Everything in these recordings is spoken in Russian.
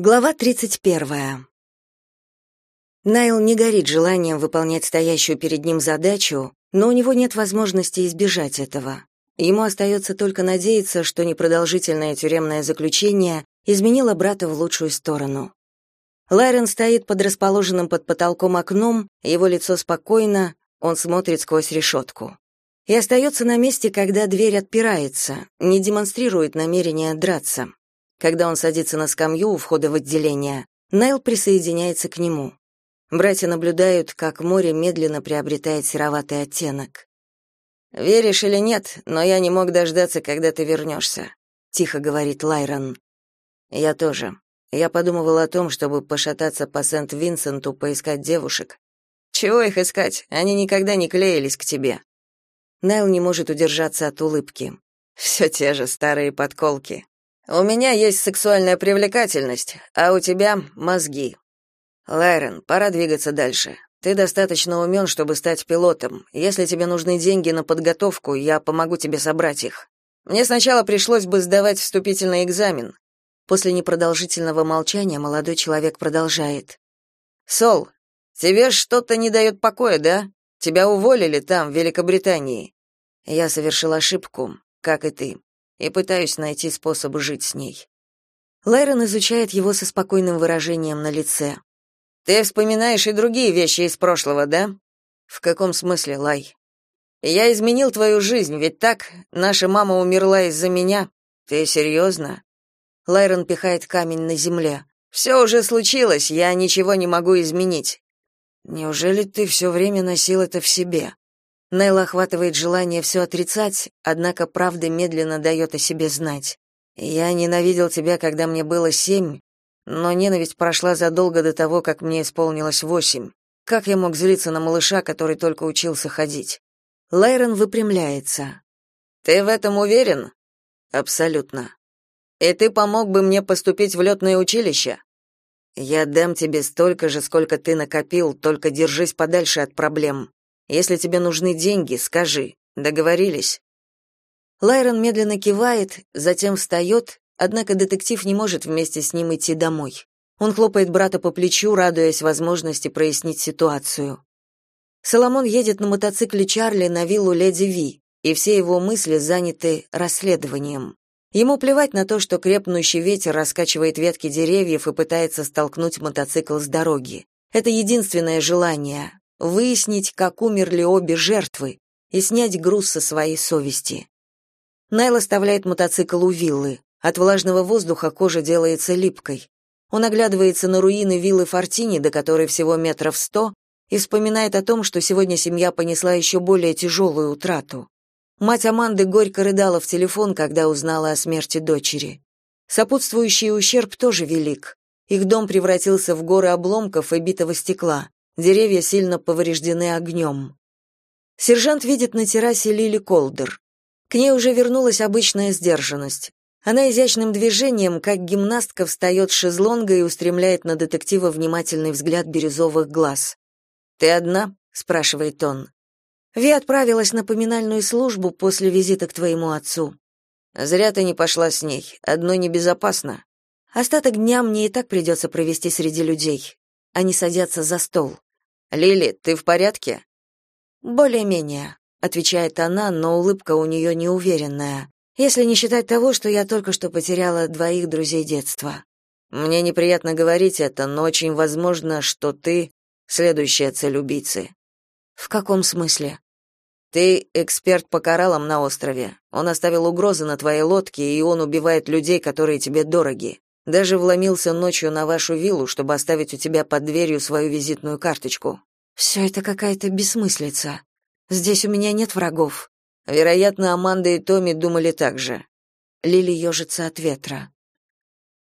Глава 31. Найл не горит желанием выполнять стоящую перед ним задачу, но у него нет возможности избежать этого. Ему остается только надеяться, что непродолжительное тюремное заключение изменило брата в лучшую сторону. Лайрон стоит под расположенным под потолком окном, его лицо спокойно, он смотрит сквозь решетку. И остается на месте, когда дверь отпирается, не демонстрирует намерения драться. Когда он садится на скамью у входа в отделение, Найл присоединяется к нему. Братья наблюдают, как море медленно приобретает сероватый оттенок. «Веришь или нет, но я не мог дождаться, когда ты вернешься», — тихо говорит Лайрон. «Я тоже. Я подумывал о том, чтобы пошататься по Сент-Винсенту, поискать девушек. Чего их искать? Они никогда не клеились к тебе». Найл не может удержаться от улыбки. «Все те же старые подколки. У меня есть сексуальная привлекательность, а у тебя мозги. Лайрен, пора двигаться дальше. Ты достаточно умен, чтобы стать пилотом. Если тебе нужны деньги на подготовку, я помогу тебе собрать их. Мне сначала пришлось бы сдавать вступительный экзамен. После непродолжительного молчания молодой человек продолжает. Сол, тебе что-то не дает покоя, да? Тебя уволили там, в Великобритании. Я совершил ошибку, как и ты и пытаюсь найти способ жить с ней. Лайрон изучает его со спокойным выражением на лице. Ты вспоминаешь и другие вещи из прошлого, да? В каком смысле, Лай? Я изменил твою жизнь, ведь так? Наша мама умерла из-за меня. Ты серьезно?» Лайрон пихает камень на земле. «Все уже случилось, я ничего не могу изменить. Неужели ты все время носил это в себе? Нелла охватывает желание все отрицать, однако правда медленно дает о себе знать. «Я ненавидел тебя, когда мне было семь, но ненависть прошла задолго до того, как мне исполнилось восемь. Как я мог злиться на малыша, который только учился ходить?» Лайрон выпрямляется. «Ты в этом уверен?» «Абсолютно. И ты помог бы мне поступить в летное училище?» «Я дам тебе столько же, сколько ты накопил, только держись подальше от проблем. Если тебе нужны деньги, скажи. Договорились?» Лайрон медленно кивает, затем встает, однако детектив не может вместе с ним идти домой. Он хлопает брата по плечу, радуясь возможности прояснить ситуацию. Соломон едет на мотоцикле Чарли на виллу Леди Ви, и все его мысли заняты расследованием. Ему плевать на то, что крепнущий ветер раскачивает ветки деревьев и пытается столкнуть мотоцикл с дороги. Это единственное желание выяснить, как умерли обе жертвы, и снять груз со своей совести. Найл оставляет мотоцикл у виллы. От влажного воздуха кожа делается липкой. Он оглядывается на руины виллы Фортини, до которой всего метров сто, и вспоминает о том, что сегодня семья понесла еще более тяжелую утрату. Мать Аманды горько рыдала в телефон, когда узнала о смерти дочери. Сопутствующий ущерб тоже велик. Их дом превратился в горы обломков и битого стекла. Деревья сильно повреждены огнем. Сержант видит на террасе Лили Колдер. К ней уже вернулась обычная сдержанность. Она изящным движением, как гимнастка, встает с шезлонга и устремляет на детектива внимательный взгляд бирюзовых глаз. «Ты одна?» — спрашивает он. «Ви отправилась на поминальную службу после визита к твоему отцу». «Зря ты не пошла с ней. Одной небезопасно». «Остаток дня мне и так придется провести среди людей». Они садятся за стол. Лили, ты в порядке? Более-менее, отвечает она, но улыбка у нее неуверенная. Если не считать того, что я только что потеряла двоих друзей детства. Мне неприятно говорить это, но очень возможно, что ты следующая цель убийцы. В каком смысле? Ты эксперт по кораллам на острове. Он оставил угрозы на твоей лодке, и он убивает людей, которые тебе дороги. Даже вломился ночью на вашу виллу, чтобы оставить у тебя под дверью свою визитную карточку. Все это какая-то бессмыслица. Здесь у меня нет врагов. Вероятно, Аманда и Томми думали так же. Лили ежится от ветра.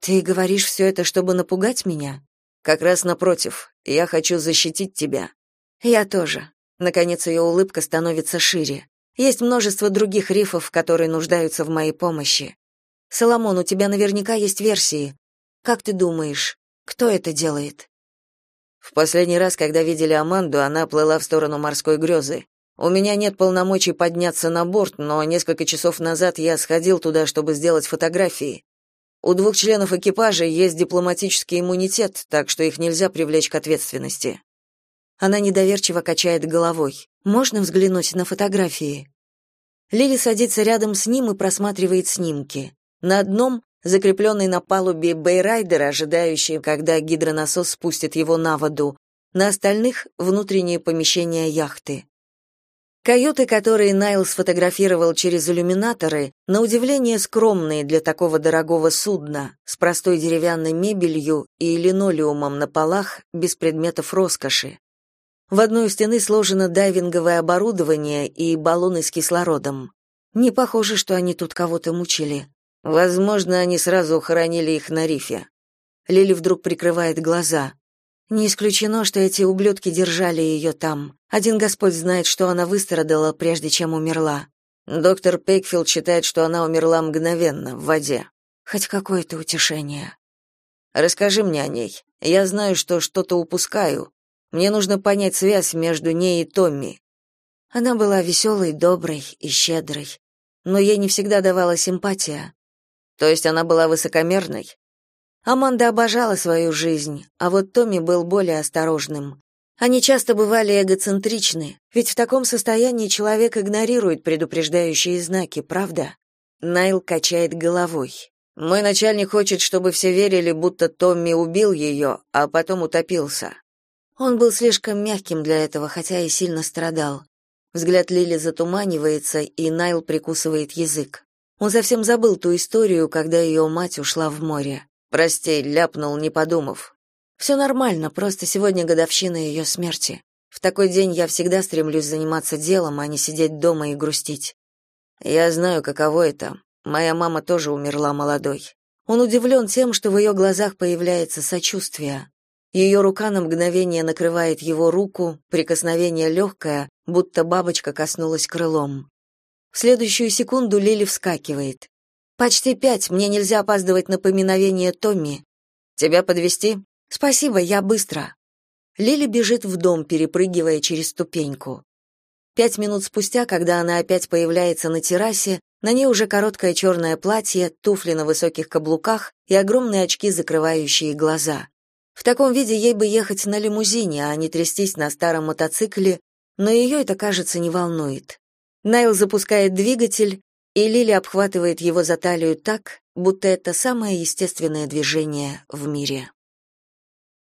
Ты говоришь все это, чтобы напугать меня? Как раз напротив. Я хочу защитить тебя. Я тоже. Наконец ее улыбка становится шире. Есть множество других рифов, которые нуждаются в моей помощи. Соломон, у тебя наверняка есть версии. Как ты думаешь, кто это делает? В последний раз, когда видели Аманду, она плыла в сторону морской грезы. У меня нет полномочий подняться на борт, но несколько часов назад я сходил туда, чтобы сделать фотографии. У двух членов экипажа есть дипломатический иммунитет, так что их нельзя привлечь к ответственности. Она недоверчиво качает головой. Можно взглянуть на фотографии? Лили садится рядом с ним и просматривает снимки. На одном закрепленный на палубе бейрайдер, ожидающий, когда гидронасос спустит его на воду, на остальных — внутренние помещения яхты. Каюты, которые Найл сфотографировал через иллюминаторы, на удивление скромные для такого дорогого судна, с простой деревянной мебелью и линолеумом на полах, без предметов роскоши. В одной у стены сложено дайвинговое оборудование и баллоны с кислородом. Не похоже, что они тут кого-то мучили. Возможно, они сразу хоронили их на рифе. Лили вдруг прикрывает глаза. Не исключено, что эти ублюдки держали ее там. Один Господь знает, что она выстрадала, прежде чем умерла. Доктор Пейкфилд считает, что она умерла мгновенно, в воде. Хоть какое-то утешение. Расскажи мне о ней. Я знаю, что что-то упускаю. Мне нужно понять связь между ней и Томми. Она была веселой, доброй и щедрой, но ей не всегда давала симпатия. То есть она была высокомерной? Аманда обожала свою жизнь, а вот Томми был более осторожным. Они часто бывали эгоцентричны, ведь в таком состоянии человек игнорирует предупреждающие знаки, правда? Найл качает головой. Мой начальник хочет, чтобы все верили, будто Томми убил ее, а потом утопился. Он был слишком мягким для этого, хотя и сильно страдал. Взгляд Лили затуманивается, и Найл прикусывает язык. Он совсем забыл ту историю, когда ее мать ушла в море. Прости, ляпнул, не подумав. «Все нормально, просто сегодня годовщина ее смерти. В такой день я всегда стремлюсь заниматься делом, а не сидеть дома и грустить. Я знаю, каково это. Моя мама тоже умерла молодой. Он удивлен тем, что в ее глазах появляется сочувствие. Ее рука на мгновение накрывает его руку, прикосновение легкое, будто бабочка коснулась крылом. В следующую секунду Лили вскакивает. Почти пять, мне нельзя опаздывать на поминовение Томми. Тебя подвести? Спасибо, я быстро. Лили бежит в дом, перепрыгивая через ступеньку. Пять минут спустя, когда она опять появляется на террасе, на ней уже короткое черное платье, туфли на высоких каблуках и огромные очки, закрывающие глаза. В таком виде ей бы ехать на лимузине, а не трястись на старом мотоцикле, но ее это, кажется, не волнует. Найл запускает двигатель, и Лили обхватывает его за талию так, будто это самое естественное движение в мире.